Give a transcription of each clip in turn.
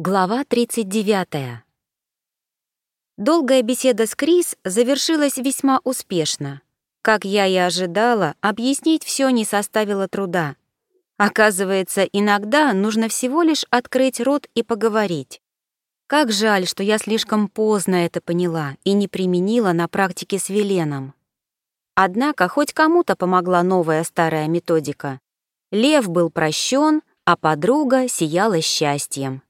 Глава 39. Долгая беседа с Крис завершилась весьма успешно. Как я и ожидала, объяснить все не составило труда. Оказывается, иногда нужно всего лишь открыть рот и поговорить. Как жаль, что я слишком поздно это поняла и не применила на практике с Веленом. Однако хоть кому-то помогла новая старая методика. Лев был прощен, а подруга сияла счастьем.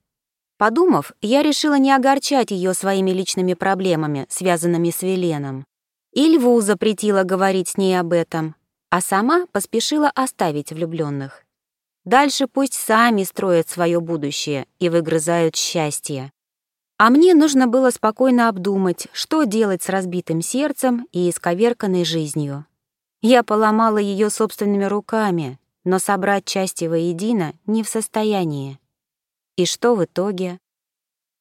Подумав, я решила не огорчать ее своими личными проблемами, связанными с Веленом. И Льву запретила говорить с ней об этом, а сама поспешила оставить влюбленных. Дальше пусть сами строят свое будущее и выгрызают счастье. А мне нужно было спокойно обдумать, что делать с разбитым сердцем и исковерканной жизнью. Я поломала ее собственными руками, но собрать части воедино не в состоянии. И что в итоге?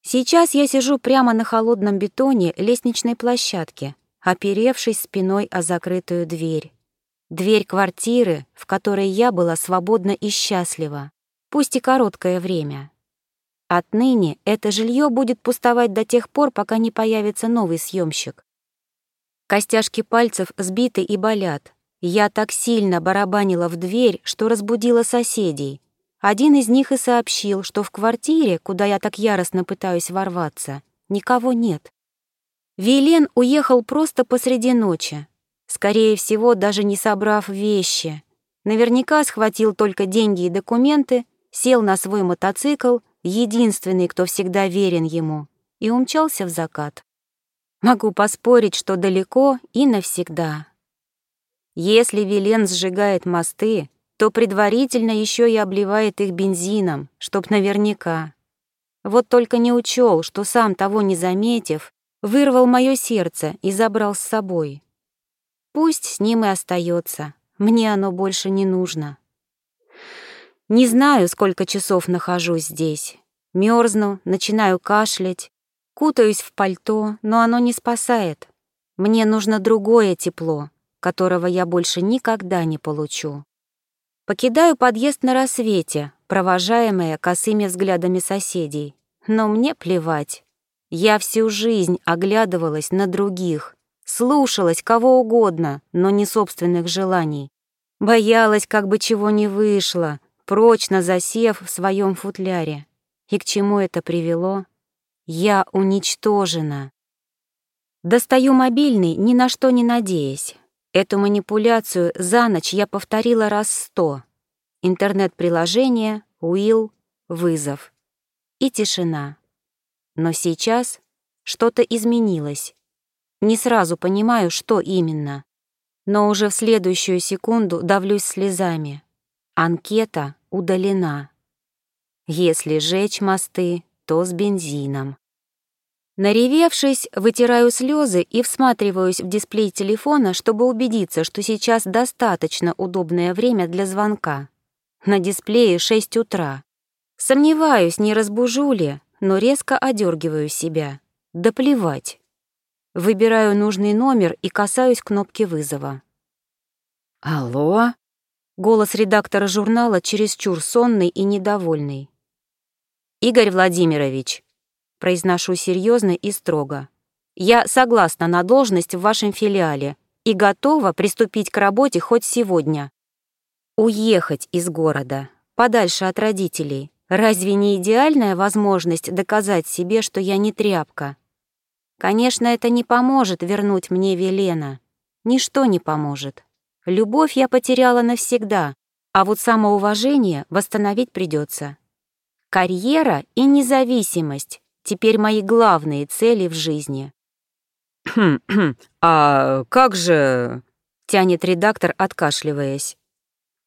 Сейчас я сижу прямо на холодном бетоне лестничной площадки, оперевшись спиной о закрытую дверь. Дверь квартиры, в которой я была свободна и счастлива, пусть и короткое время. Отныне это жилье будет пустовать до тех пор, пока не появится новый съемщик. Костяшки пальцев сбиты и болят. Я так сильно барабанила в дверь, что разбудила соседей — один из них и сообщил, что в квартире, куда я так яростно пытаюсь ворваться, никого нет. Вилен уехал просто посреди ночи, скорее всего, даже не собрав вещи. Наверняка схватил только деньги и документы, сел на свой мотоцикл, единственный, кто всегда верен ему, и умчался в закат. Могу поспорить, что далеко и навсегда. Если Вилен сжигает мосты, то предварительно еще и обливает их бензином, чтоб наверняка. Вот только не учел, что сам того не заметив, вырвал мое сердце и забрал с собой. Пусть с ним и остается, мне оно больше не нужно. Не знаю, сколько часов нахожусь здесь. Мерзну, начинаю кашлять, кутаюсь в пальто, но оно не спасает. Мне нужно другое тепло, которого я больше никогда не получу. Покидаю подъезд на рассвете, провожаемая косыми взглядами соседей. Но мне плевать. Я всю жизнь оглядывалась на других, слушалась кого угодно, но не собственных желаний. Боялась, как бы чего не вышло, прочно засев в своем футляре. И к чему это привело? Я уничтожена. Достаю мобильный, ни на что не надеясь. Эту манипуляцию за ночь я повторила раз сто. Интернет-приложение, Уилл, вызов. И тишина. Но сейчас что-то изменилось. Не сразу понимаю, что именно. Но уже в следующую секунду давлюсь слезами. Анкета удалена. Если жечь мосты, то с бензином. Наревевшись, вытираю слезы и всматриваюсь в дисплей телефона, чтобы убедиться, что сейчас достаточно удобное время для звонка. На дисплее 6 утра. Сомневаюсь, не разбужу ли, но резко одергиваю себя. Да плевать. Выбираю нужный номер и касаюсь кнопки вызова. «Алло?» Голос редактора журнала чересчур сонный и недовольный. «Игорь Владимирович», Произношу серьезно и строго. Я согласна на должность в вашем филиале и готова приступить к работе хоть сегодня. Уехать из города, подальше от родителей. Разве не идеальная возможность доказать себе, что я не тряпка? Конечно, это не поможет вернуть мне Велена. Ничто не поможет. Любовь я потеряла навсегда, а вот самоуважение восстановить придется. Карьера и независимость теперь мои главные цели в жизни. «А как же...» — тянет редактор, откашливаясь.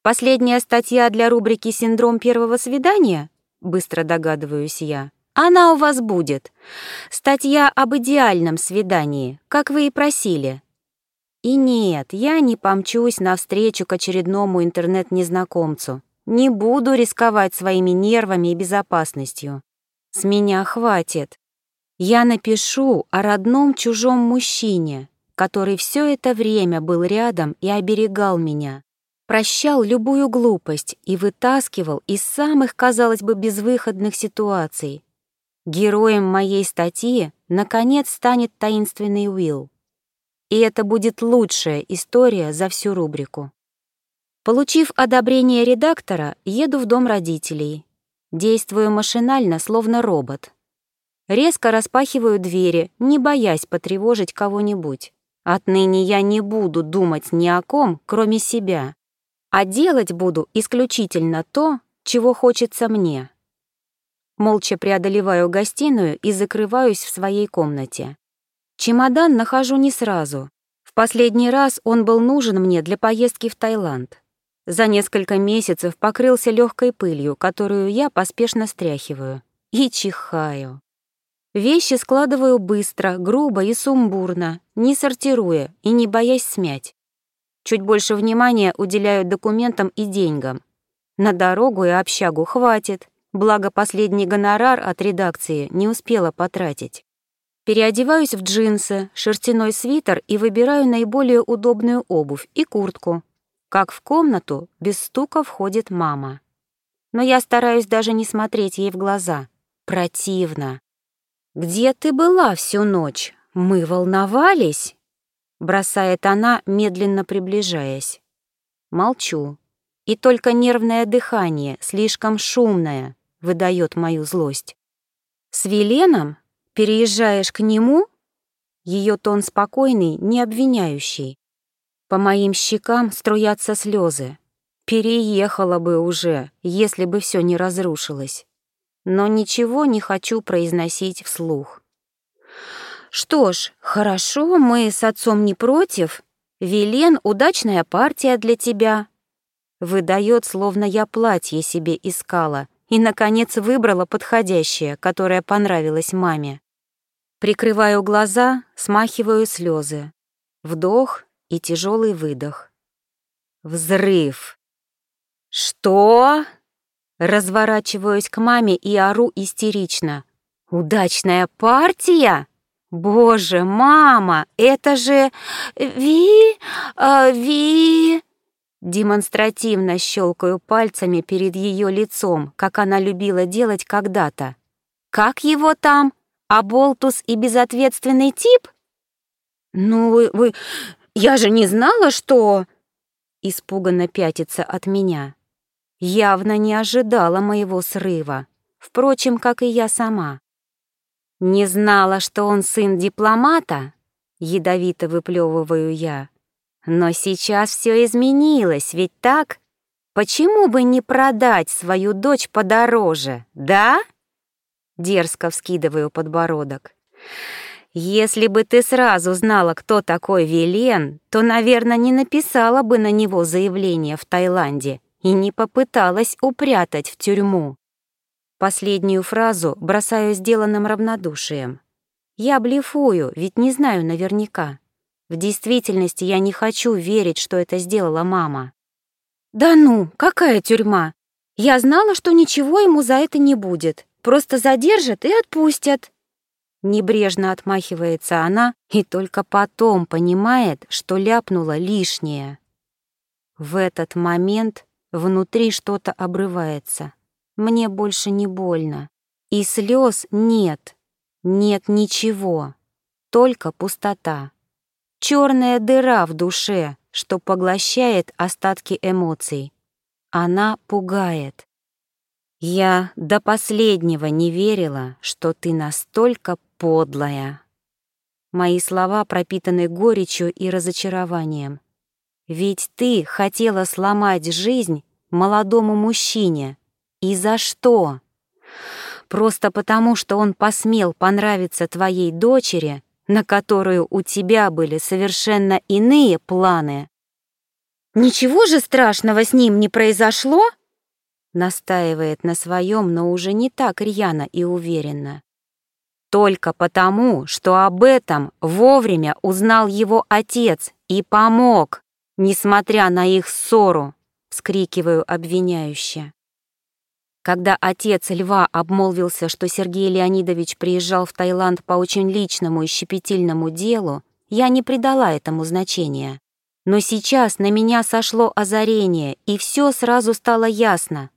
«Последняя статья для рубрики «Синдром первого свидания»?» — быстро догадываюсь я. «Она у вас будет. Статья об идеальном свидании, как вы и просили». И нет, я не помчусь навстречу к очередному интернет-незнакомцу. Не буду рисковать своими нервами и безопасностью. С меня хватит. Я напишу о родном чужом мужчине, который все это время был рядом и оберегал меня, прощал любую глупость и вытаскивал из самых, казалось бы, безвыходных ситуаций. Героем моей статьи, наконец, станет таинственный Уилл. И это будет лучшая история за всю рубрику. Получив одобрение редактора, еду в дом родителей. Действую машинально, словно робот. Резко распахиваю двери, не боясь потревожить кого-нибудь. Отныне я не буду думать ни о ком, кроме себя, а делать буду исключительно то, чего хочется мне. Молча преодолеваю гостиную и закрываюсь в своей комнате. Чемодан нахожу не сразу. В последний раз он был нужен мне для поездки в Таиланд. За несколько месяцев покрылся легкой пылью, которую я поспешно стряхиваю. И чихаю. Вещи складываю быстро, грубо и сумбурно, не сортируя и не боясь смять. Чуть больше внимания уделяю документам и деньгам. На дорогу и общагу хватит, благо последний гонорар от редакции не успела потратить. Переодеваюсь в джинсы, шерстяной свитер и выбираю наиболее удобную обувь и куртку. Как в комнату без стука входит мама. Но я стараюсь даже не смотреть ей в глаза. Противно. «Где ты была всю ночь? Мы волновались?» Бросает она, медленно приближаясь. Молчу. И только нервное дыхание, слишком шумное, выдает мою злость. «С Веленом? Переезжаешь к нему?» Ее тон спокойный, не обвиняющий. По моим щекам струятся слезы. Переехала бы уже, если бы все не разрушилось. Но ничего не хочу произносить вслух. «Что ж, хорошо, мы с отцом не против. Велен — удачная партия для тебя». Выдает, словно я платье себе искала, и, наконец, выбрала подходящее, которое понравилось маме. Прикрываю глаза, смахиваю слезы. Вдох и тяжелый выдох. Взрыв. «Что?» Разворачиваюсь к маме и ору истерично. «Удачная партия? Боже, мама, это же... Ви... А, ви...» Демонстративно щелкаю пальцами перед ее лицом, как она любила делать когда-то. «Как его там? Аболтус и безответственный тип?» «Ну, вы. Я же не знала, что...» Испуганно пятится от меня. Явно не ожидала моего срыва, впрочем, как и я сама. «Не знала, что он сын дипломата?» Ядовито выплевываю я. Но сейчас все изменилось, ведь так? Почему бы не продать свою дочь подороже, да? Дерзко вскидываю подбородок. Если бы ты сразу знала, кто такой Вилен, то, наверное, не написала бы на него заявление в Таиланде и не попыталась упрятать в тюрьму. Последнюю фразу бросаю сделанным равнодушием. Я блефую, ведь не знаю наверняка. В действительности я не хочу верить, что это сделала мама. «Да ну, какая тюрьма? Я знала, что ничего ему за это не будет. Просто задержат и отпустят». Небрежно отмахивается она и только потом понимает, что ляпнула лишнее. В этот момент внутри что-то обрывается. Мне больше не больно. И слез нет. Нет ничего. Только пустота. Черная дыра в душе, что поглощает остатки эмоций. Она пугает. Я до последнего не верила, что ты настолько подлая. Мои слова пропитаны горечью и разочарованием. Ведь ты хотела сломать жизнь молодому мужчине. И за что? Просто потому, что он посмел понравиться твоей дочери на которую у тебя были совершенно иные планы. «Ничего же страшного с ним не произошло?» Настаивает на своем, но уже не так рьяно и уверенно. Только потому, что об этом вовремя узнал его отец и помог, несмотря на их ссору, вскрикиваю обвиняюще. Когда отец Льва обмолвился, что Сергей Леонидович приезжал в Таиланд по очень личному и щепетильному делу, я не придала этому значения. Но сейчас на меня сошло озарение, и все сразу стало ясно.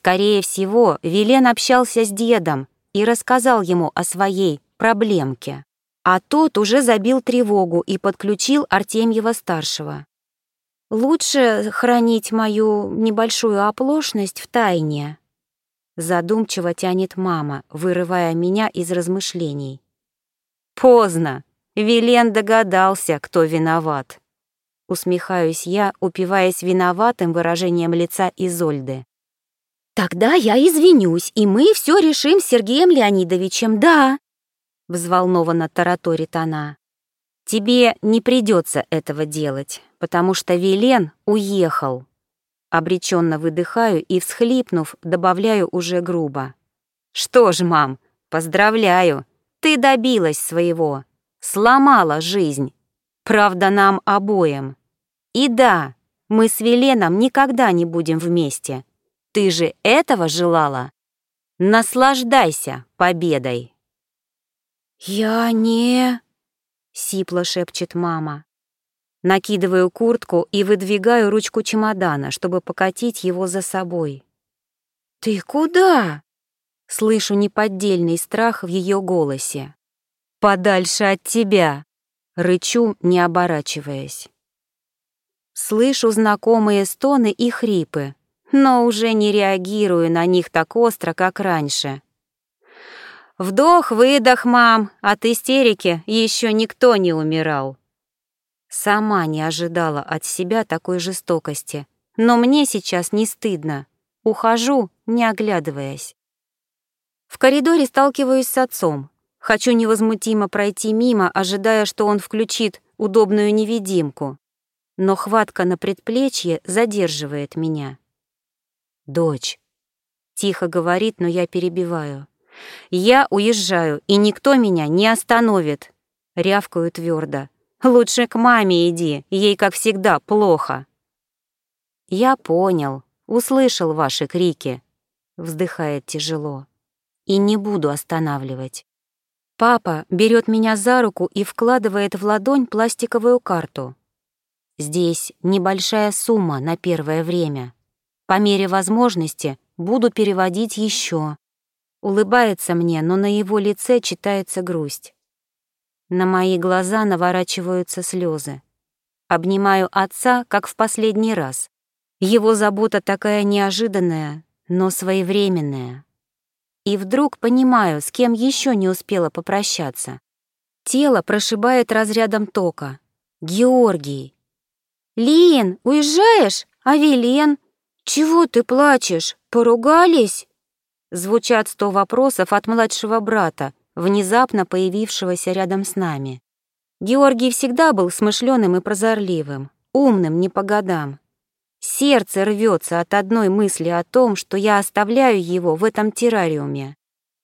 Скорее всего, Вилен общался с дедом, и рассказал ему о своей проблемке. А тот уже забил тревогу и подключил Артемьева-старшего. «Лучше хранить мою небольшую оплошность в тайне», задумчиво тянет мама, вырывая меня из размышлений. «Поздно. Вилен догадался, кто виноват». Усмехаюсь я, упиваясь виноватым выражением лица Изольды. «Тогда я извинюсь, и мы все решим с Сергеем Леонидовичем, да!» Взволнованно тараторит она. «Тебе не придется этого делать, потому что Вилен уехал». Обреченно выдыхаю и, всхлипнув, добавляю уже грубо. «Что ж, мам, поздравляю, ты добилась своего, сломала жизнь. Правда, нам обоим. И да, мы с Веленом никогда не будем вместе. Ты же этого желала? Наслаждайся победой!» «Я не...» — сипло шепчет мама. Накидываю куртку и выдвигаю ручку чемодана, чтобы покатить его за собой. «Ты куда?» Слышу неподдельный страх в ее голосе. «Подальше от тебя!» Рычу, не оборачиваясь. Слышу знакомые стоны и хрипы, но уже не реагирую на них так остро, как раньше. Вдох-выдох, мам, от истерики еще никто не умирал. Сама не ожидала от себя такой жестокости, но мне сейчас не стыдно. Ухожу, не оглядываясь. В коридоре сталкиваюсь с отцом. Хочу невозмутимо пройти мимо, ожидая, что он включит удобную невидимку. Но хватка на предплечье задерживает меня. «Дочь», — тихо говорит, но я перебиваю. «Я уезжаю, и никто меня не остановит», — рявкаю твердо. «Лучше к маме иди, ей, как всегда, плохо». «Я понял, услышал ваши крики», — вздыхает тяжело. «И не буду останавливать». Папа берет меня за руку и вкладывает в ладонь пластиковую карту. Здесь небольшая сумма на первое время. По мере возможности буду переводить еще. Улыбается мне, но на его лице читается грусть. На мои глаза наворачиваются слезы. Обнимаю отца, как в последний раз. Его забота такая неожиданная, но своевременная. И вдруг понимаю, с кем еще не успела попрощаться. Тело прошибает разрядом тока. Георгий. «Лин, уезжаешь? А Вилен? «Чего ты плачешь? Поругались?» Звучат сто вопросов от младшего брата, внезапно появившегося рядом с нами. Георгий всегда был смышленым и прозорливым, умным не по годам. Сердце рвется от одной мысли о том, что я оставляю его в этом террариуме.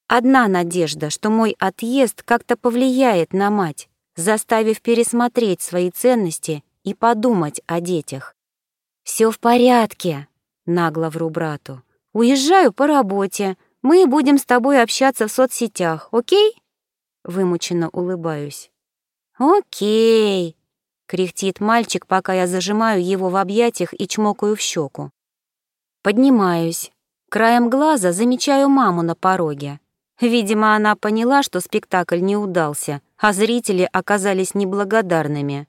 Одна надежда, что мой отъезд как-то повлияет на мать, заставив пересмотреть свои ценности и подумать о детях. Все в порядке», Нагло вру брату. «Уезжаю по работе. Мы будем с тобой общаться в соцсетях, окей?» Вымученно улыбаюсь. «Окей», — кряхтит мальчик, пока я зажимаю его в объятиях и чмокаю в щеку. Поднимаюсь. Краем глаза замечаю маму на пороге. Видимо, она поняла, что спектакль не удался, а зрители оказались неблагодарными.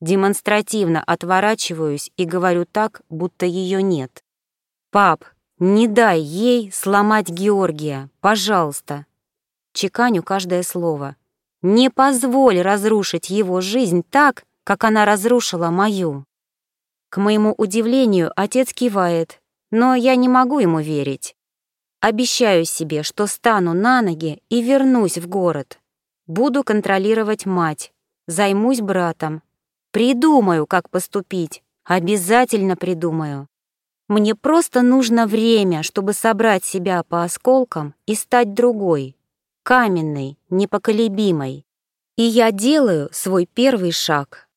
Демонстративно отворачиваюсь и говорю так, будто ее нет. «Пап, не дай ей сломать Георгия, пожалуйста!» Чеканю каждое слово. «Не позволь разрушить его жизнь так, как она разрушила мою!» К моему удивлению, отец кивает, но я не могу ему верить. Обещаю себе, что стану на ноги и вернусь в город. Буду контролировать мать, займусь братом. Придумаю, как поступить, обязательно придумаю. Мне просто нужно время, чтобы собрать себя по осколкам и стать другой, каменной, непоколебимой. И я делаю свой первый шаг.